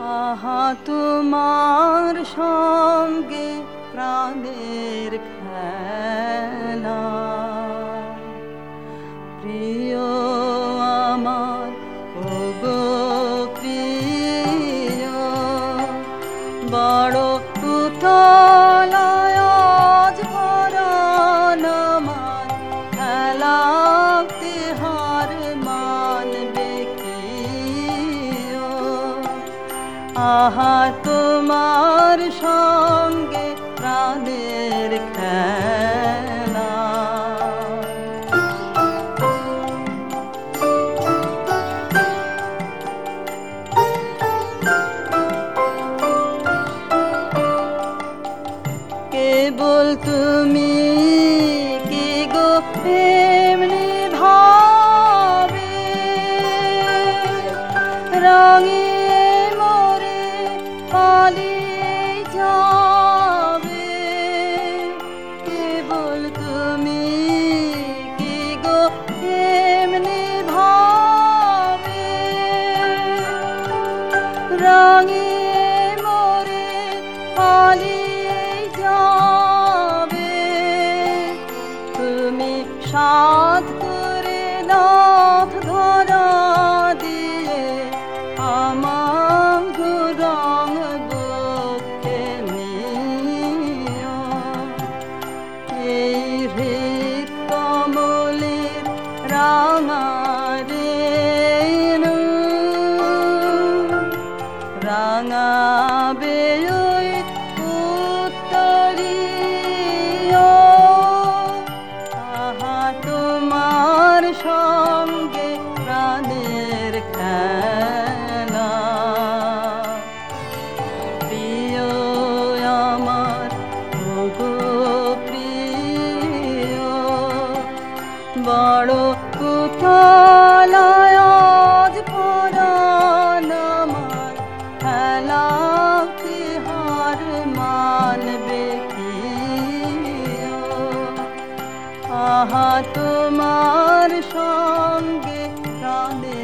আহা তোমার সঙ্গে প্রাণের খেলা। প্রিয় আমার ওগো প্রিয় বড় উতলায় আহা তোমার সঙ্গে প্রাণের খেলা। কেবল তুমি কি গো এমনি ভাবে রঙে পালিয়ে যাবে। তুমি দিয়ে আমার রং বুকে নিও। এই হৃদ কমলের রাঙারে রাঙাবে বড় কুতলায় পরাণ আমার। খেলাকে হার মানবে আহা তোমার সঙ্গে প্রাণে